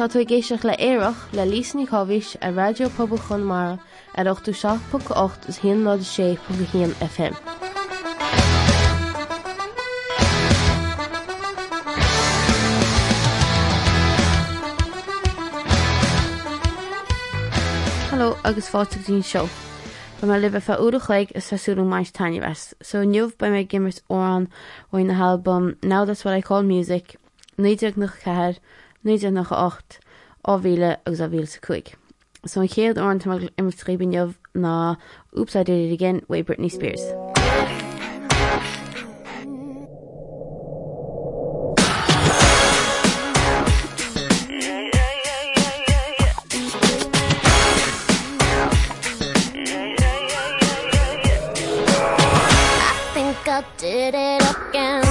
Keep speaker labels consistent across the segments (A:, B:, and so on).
A: Tá tú géisioach le éireach le lísní chohís a radiopabal mar ar 8ú 6.8 is hin ná sé pu FM. Halló agus fáte show. seo. Ba me libh fe údachaig is saúú meis taine so nniuh ba mé gimmers óan óin na halbam that's what I call music, níidirach nach cheir nuide nach 8 áhíle agus a bhíil sa chuig. So an chéad an imtríbineh na úpsaidir Britney Spears.
B: I did it again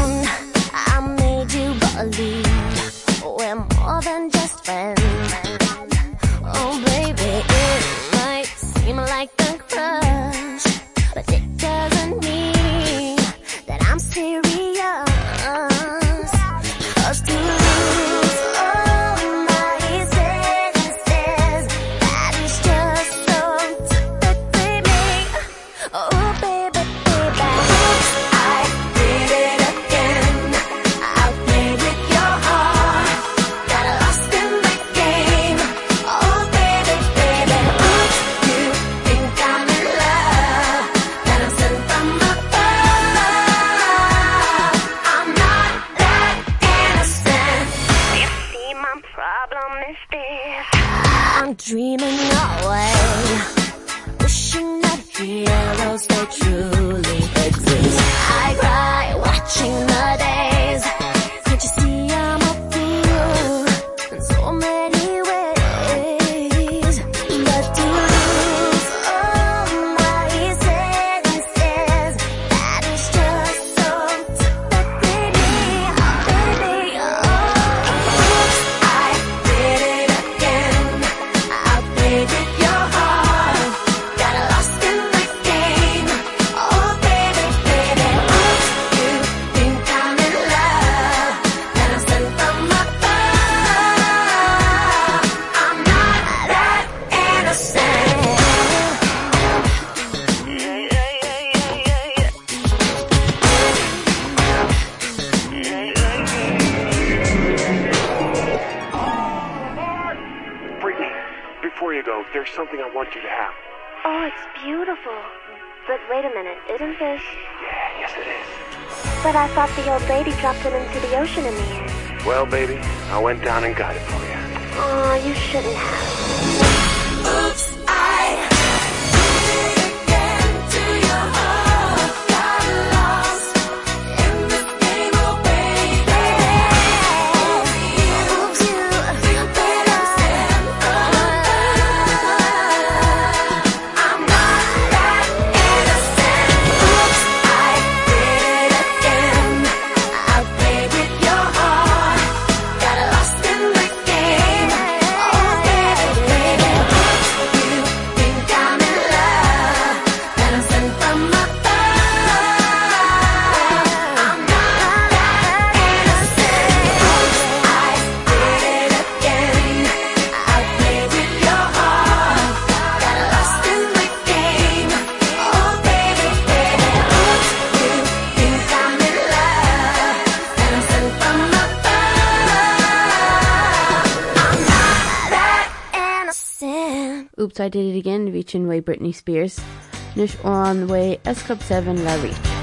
B: In
A: way Britney Spears, nus an way S Club 7 la reach.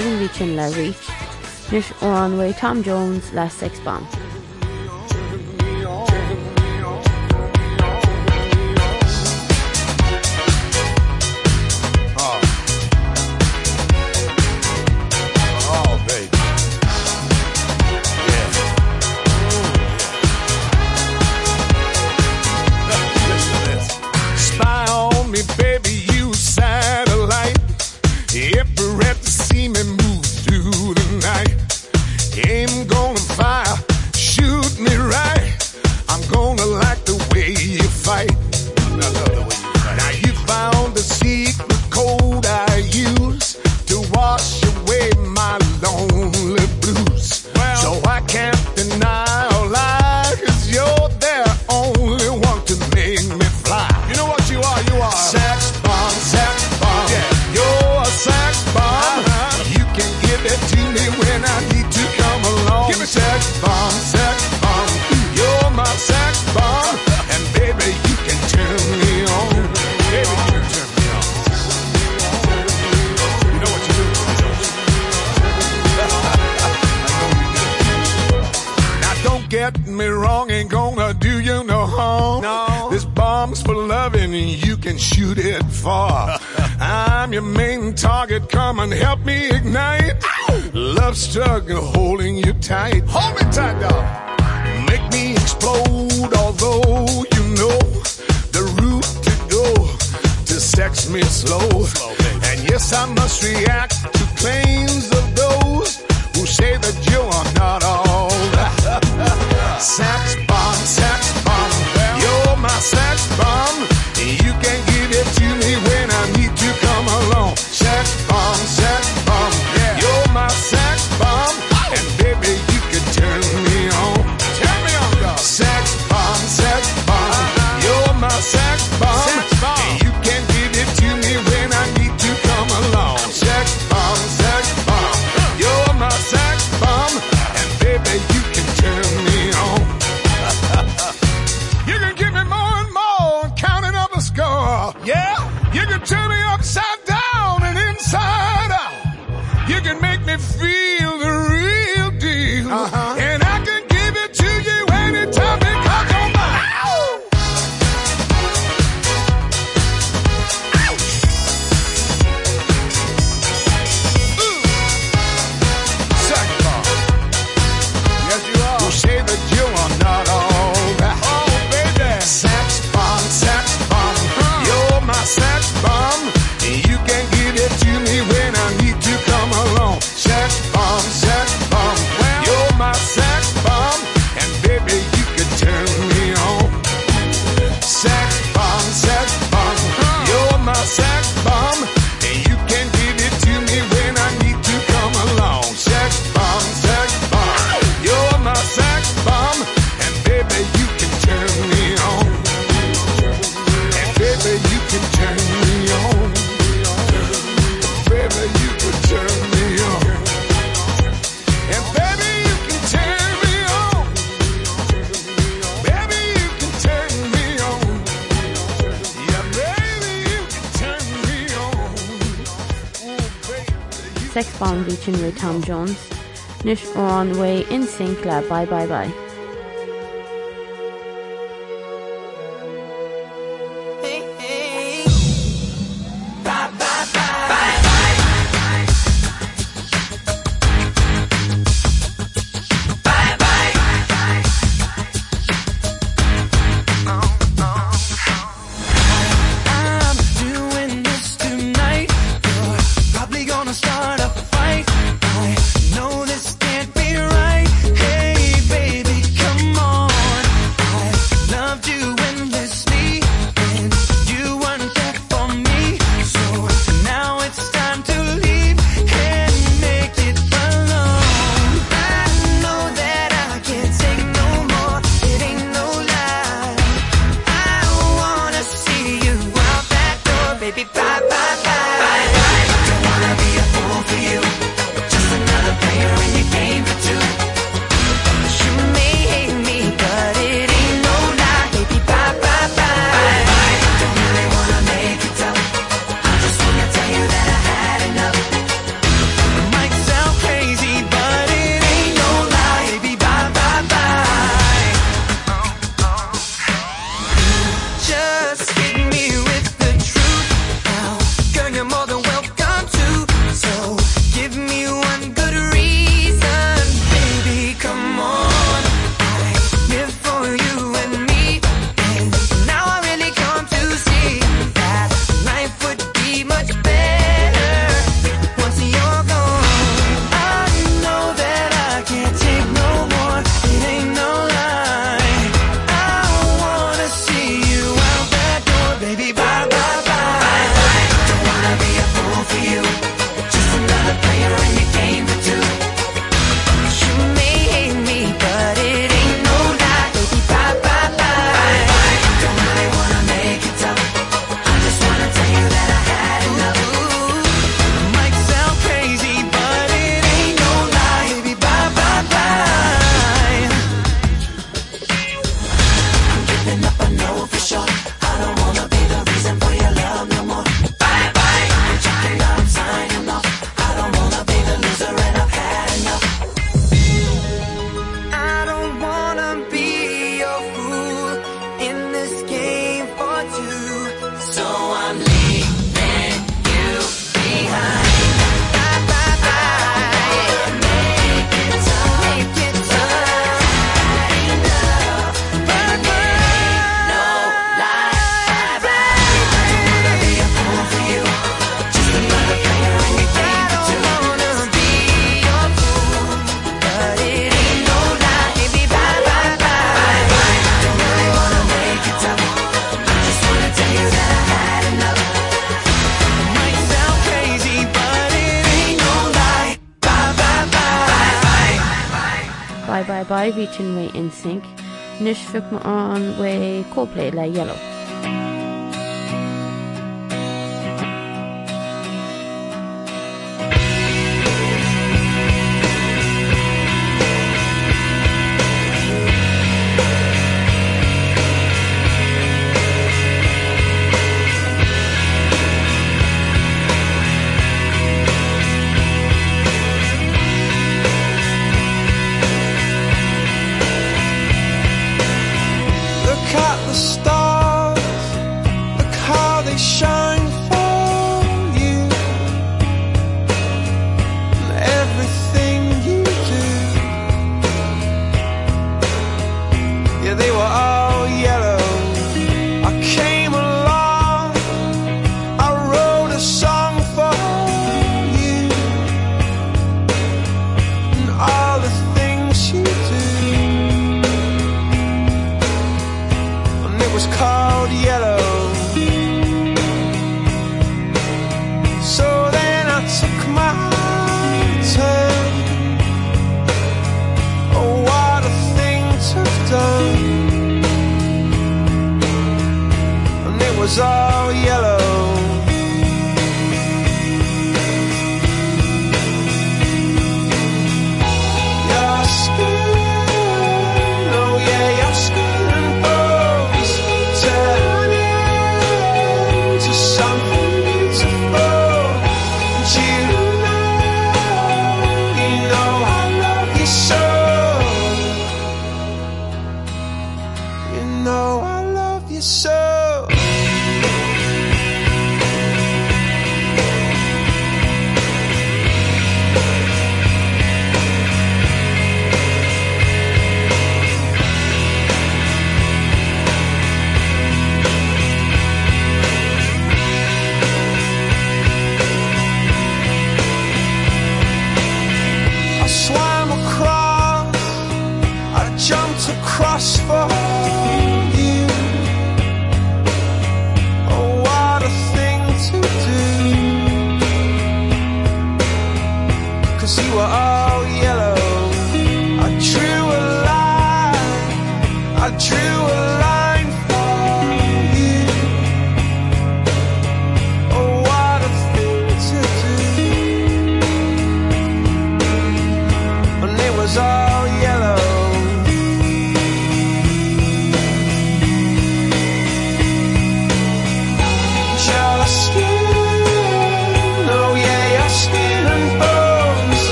C: seanhí sin le ri, nus an Tom Jones le
D: 6 band. struggle holding you tight. Hold turn me upside down and inside out. You can make me feel
C: Virgin Ray Tom Jones, Nish on Way NSYNC le bye bye bye.
E: Fi me an way Coldplay le yellow.
F: Stars,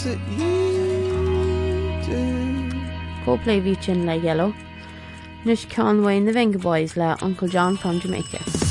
F: sa Cólé ví yellow. Nush yellow.
A: Nus the na boys le Uncle John from Jamaica.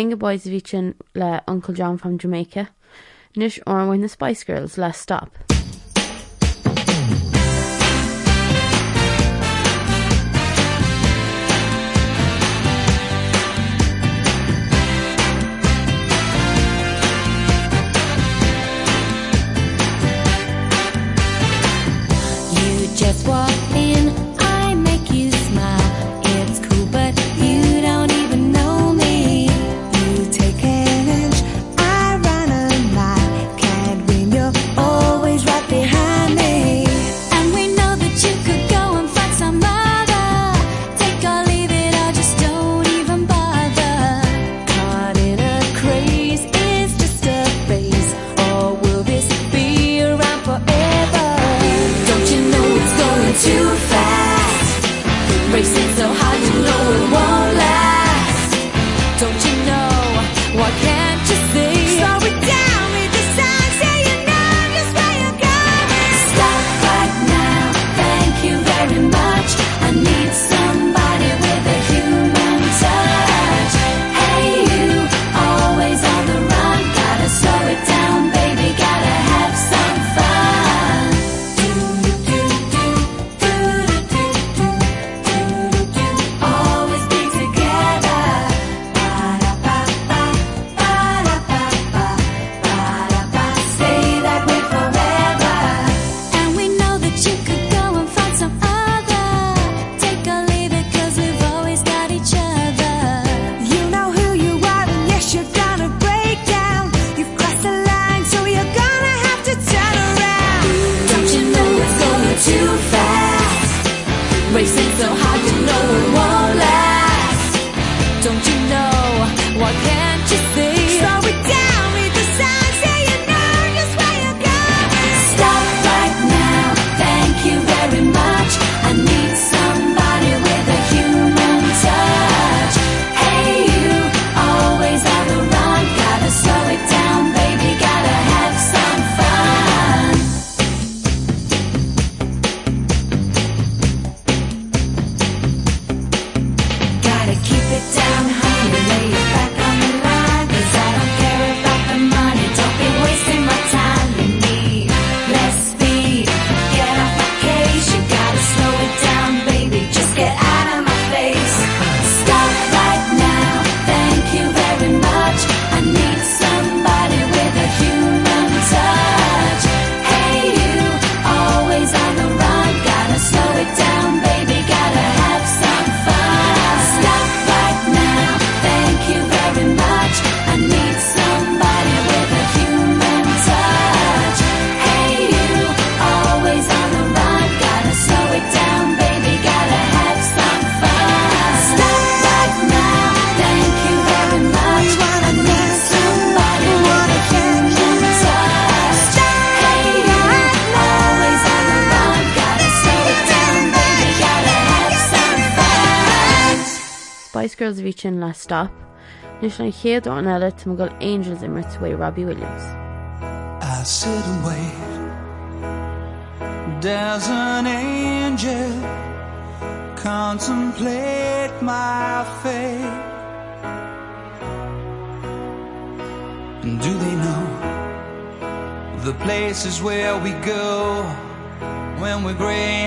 B: ringe boys a
A: bhí sin le Uncle John from Jamaica, nus ormhain na Spice Girls le stop. racing so stop, nus an chéad an eile tu goil Angels immert way Robbie Williams.
G: I sit wait. There's an angel contemplate my fate. And do they know the places where we go when we're gray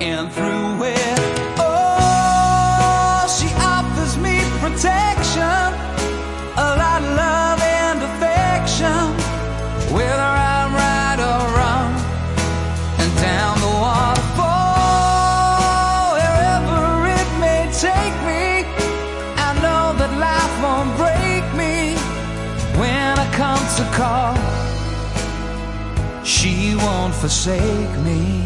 G: and through it, oh, she offers me protection, a lot of love and affection, whether I'm right or wrong, and down the waterfall, wherever it may take me. I know that life won't break me when I come to call. She won't forsake me.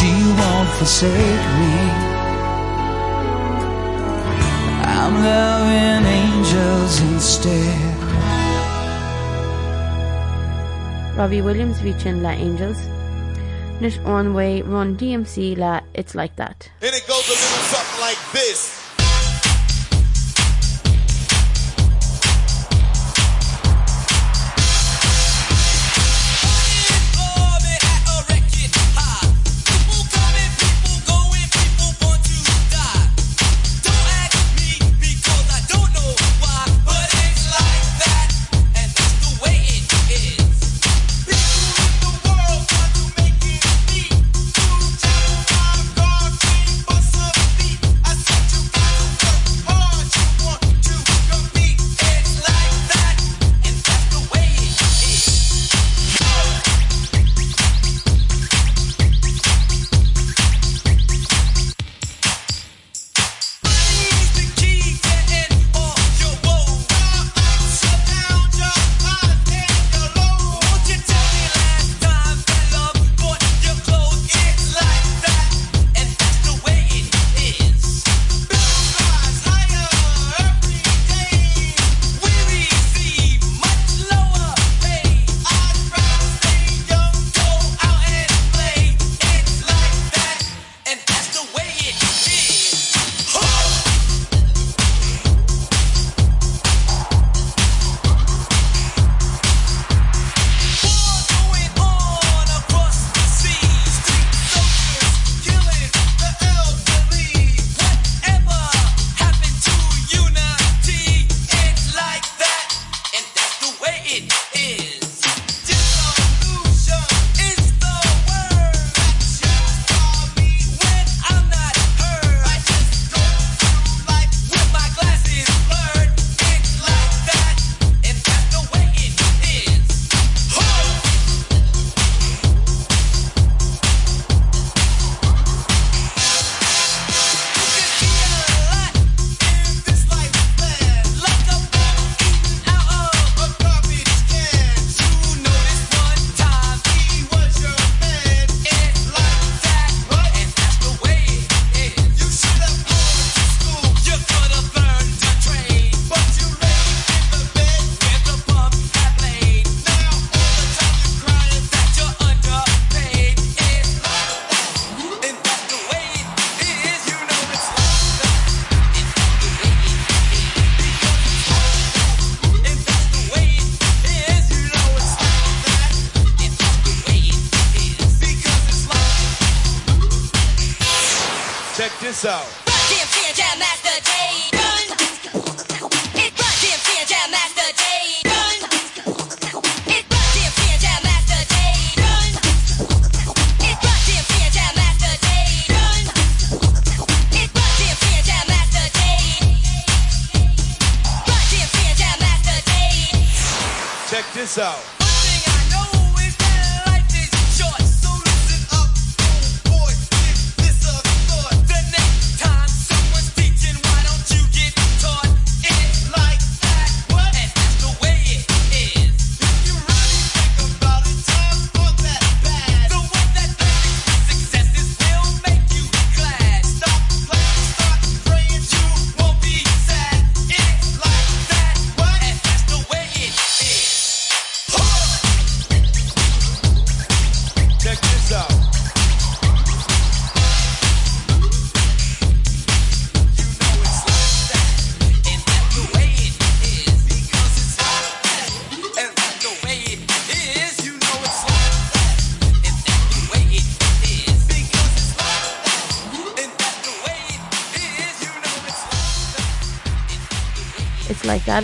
G: She won't forsake me. I'm loving angels instead.
A: Robbie Williams bhí sin le Angels, nus Ornway run DMC le It's Like That.
H: And it goes a little something like this.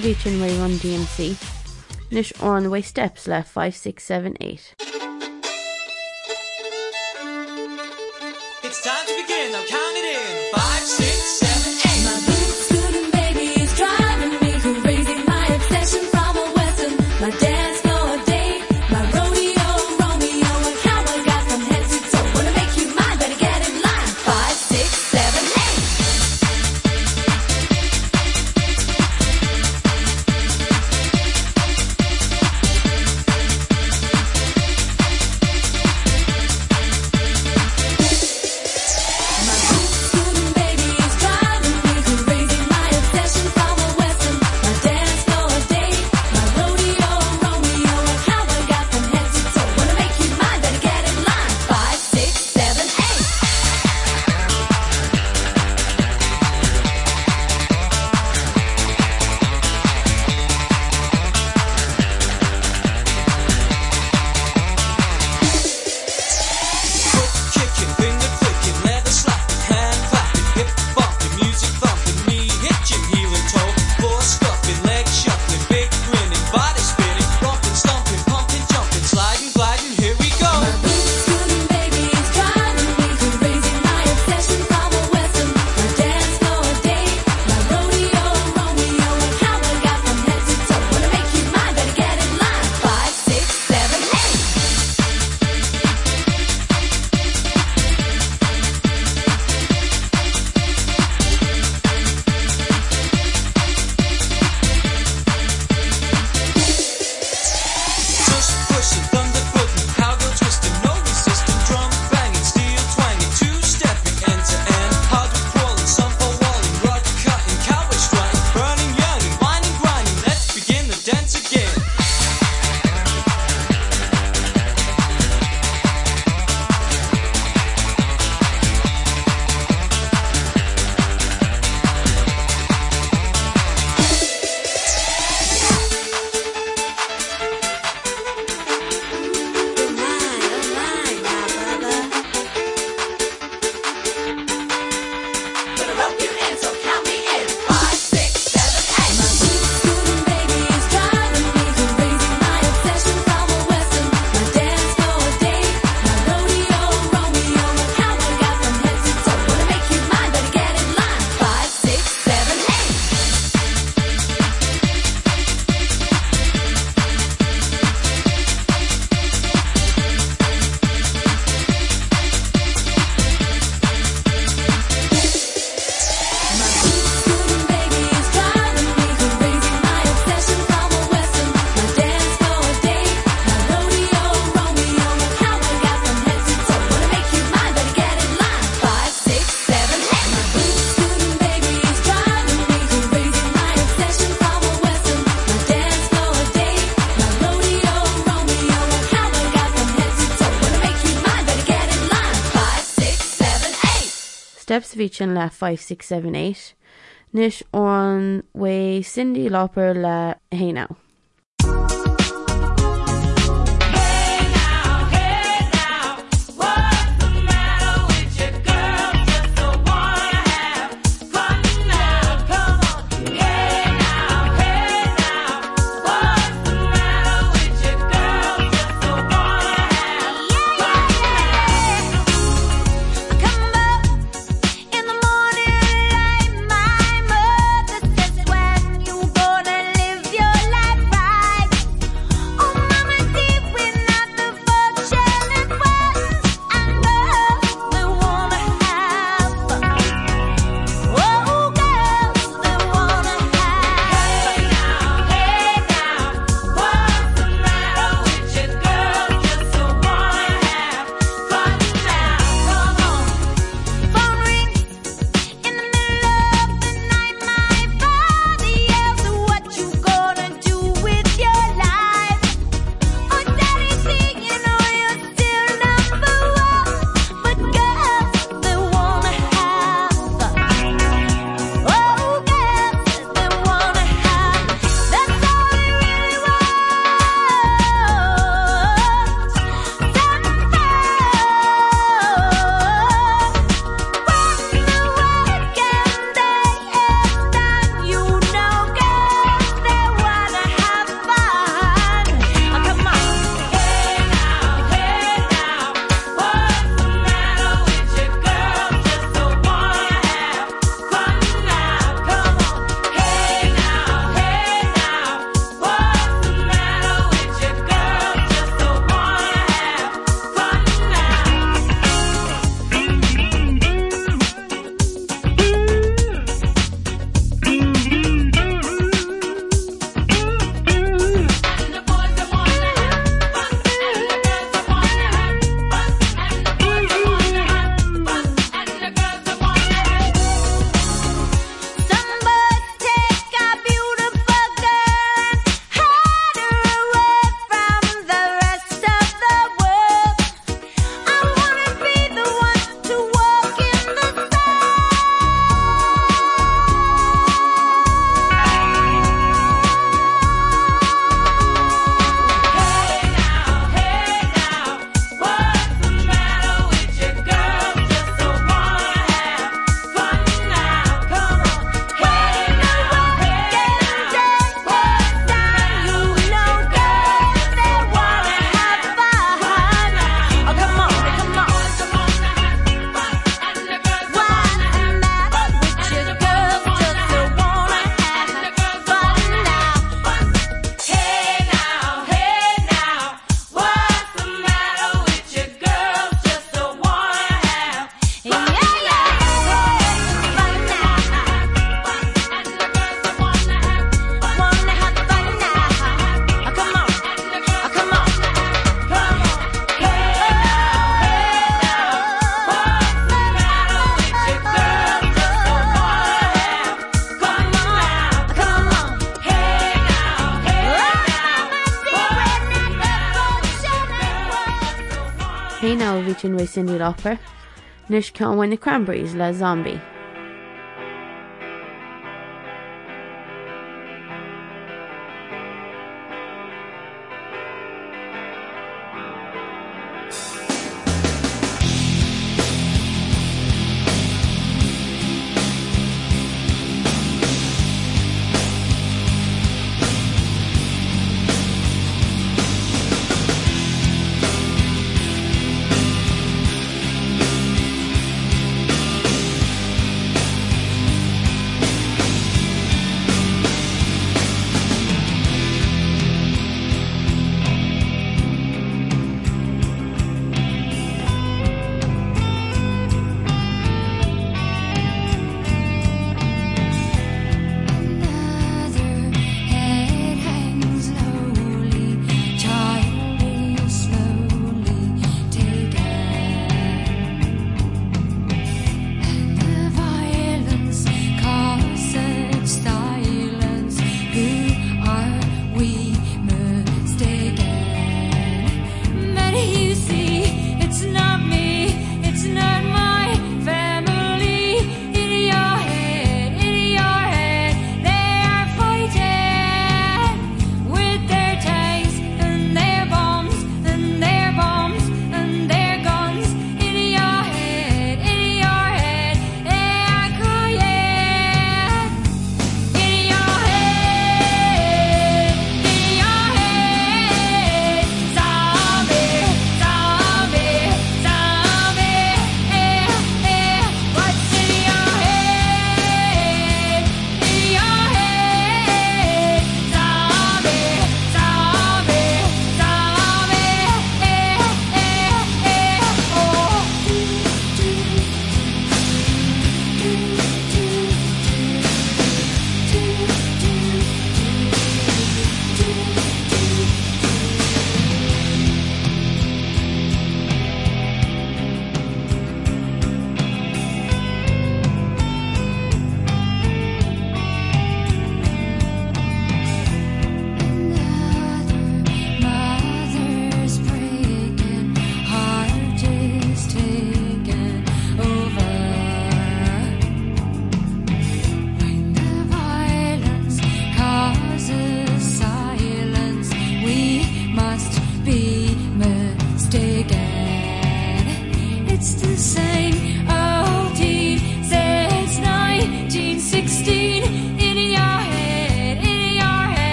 I: ahí sin
J: mé an
E: DMC,
H: nus an wa steps le 5678. ví sin le 5678 nus an wé Cyndi Lauper
G: le héná. opair, nus win the cranberries le zombie.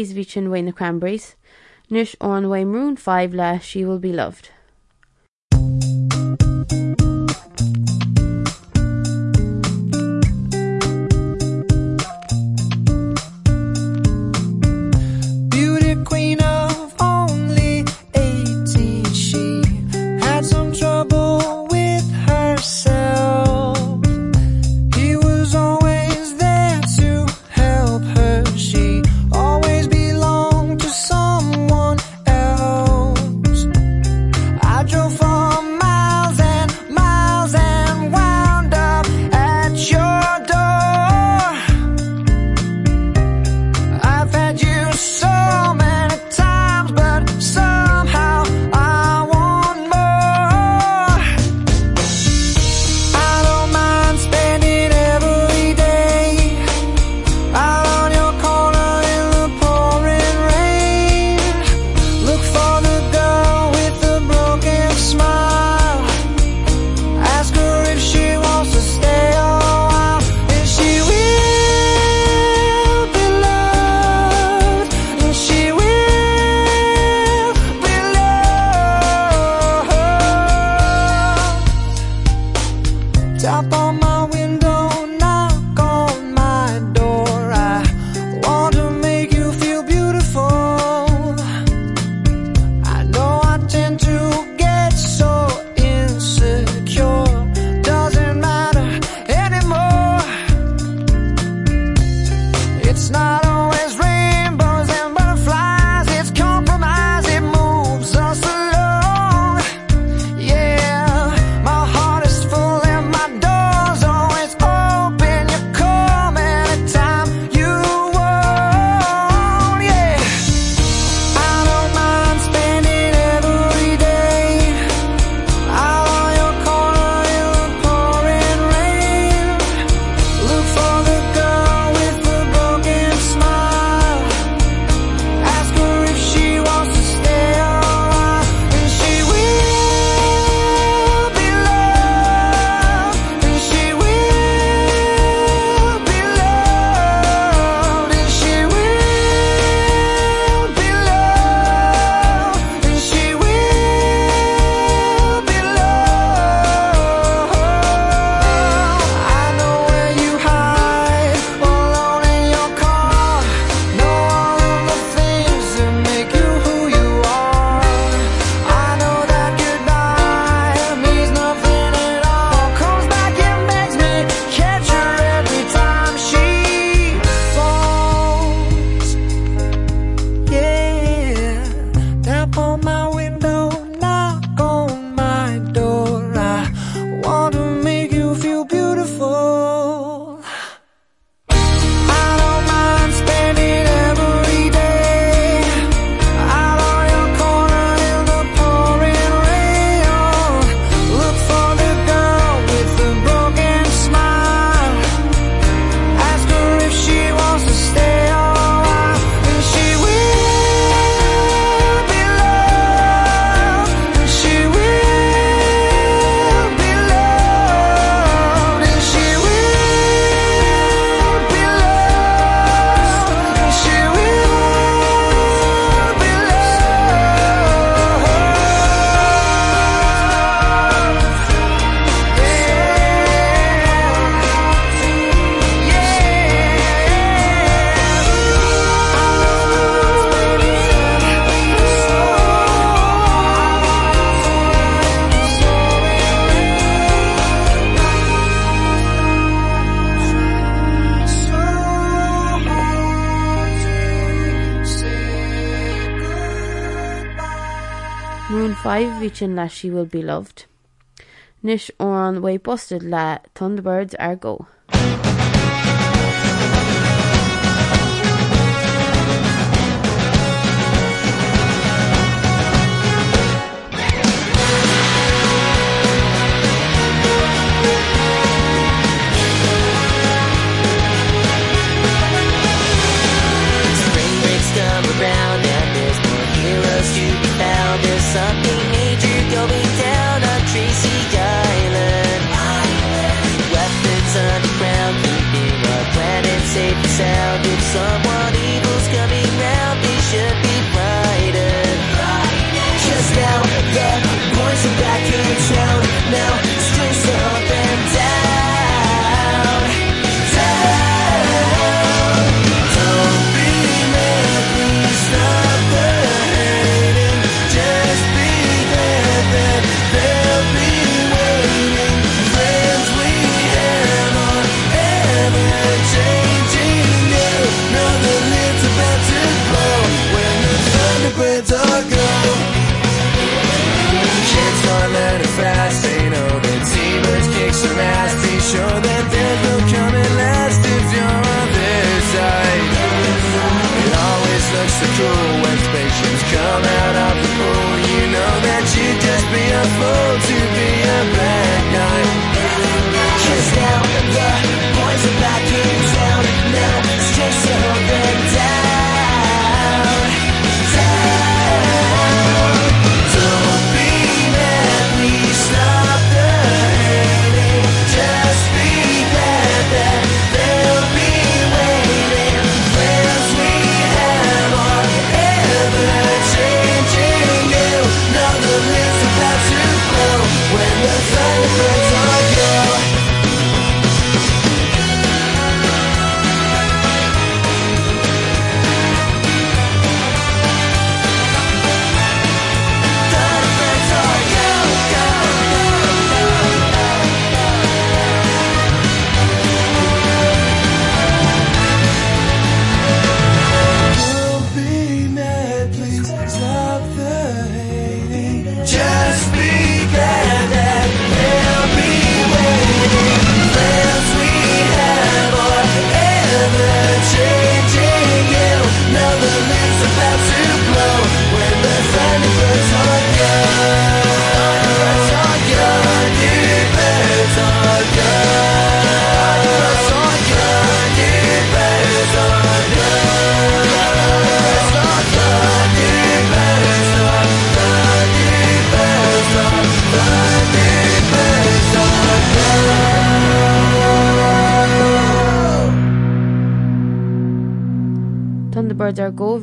G: bís ví sin Wayne na Cranberries, nus on Wayne Maroon 5 le She Will Be Loved.
E: kitchen that she will be loved.
K: Nish an way busted La Thunderbirds are go.
C: sound. If someone evil's coming round they should be frightened. Just now the boys are back in town. Now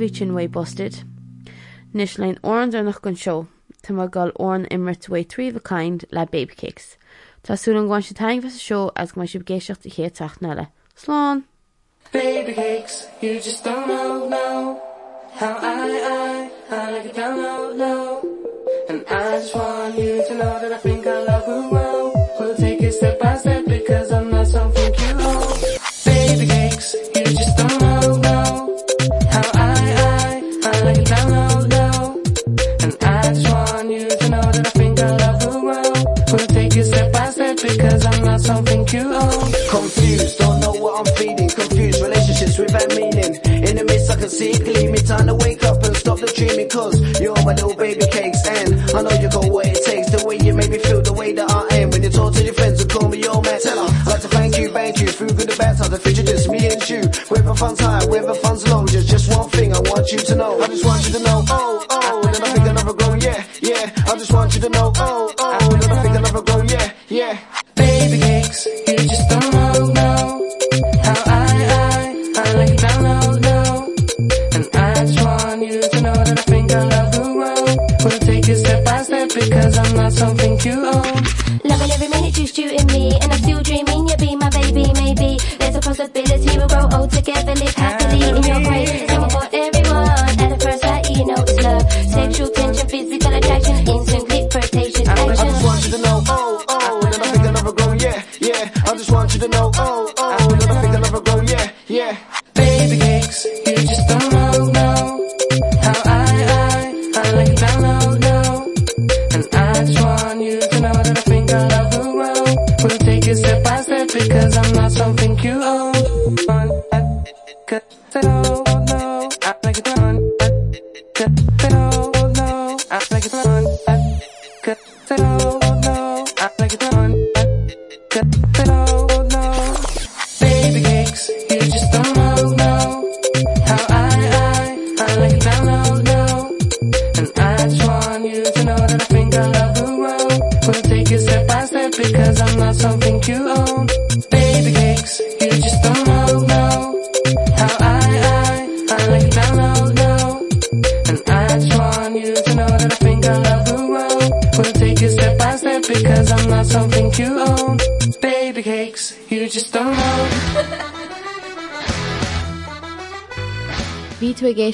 E: ggóhítin way busted. Nis lein oran ar nach gon seo, Tá mar gal orn immert way trí a kind le babycakes. Tású an gháin se taing fe seo as go mai si géisiocht i ché tacht nela. Slán!
L: Baby cakes, you just don't know, know how I, I, I like down low, low. And I just want you to know that I think I love well. Something cute. Oh.
M: Confused, don't know what I'm feeling. Confused relationships without meaning. In the midst, I can see clearly. Time to wake up and stop the dreaming. Cause you're my little baby cakes. And I know you got what it takes. The way you make me feel, the way that I am. When you talk to your friends and call me your man. Tell her, I'd like to thank you, thank you. Through good and bad the future just me and you. Whether fun's high, whether fun's low. Just, just one thing I want you to know. I just want you to know. Oh, oh. Then I think I'll never grow. Yeah, yeah. I just want you to know. Oh, oh. Then I think I'll never grow. Yeah, yeah.
L: Baby cakes, you just don't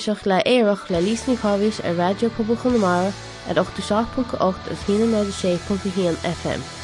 E: isteach le éireach le lísní chohís ar radio poblbal chunamara at 8 seach.8 a 16.1 FM.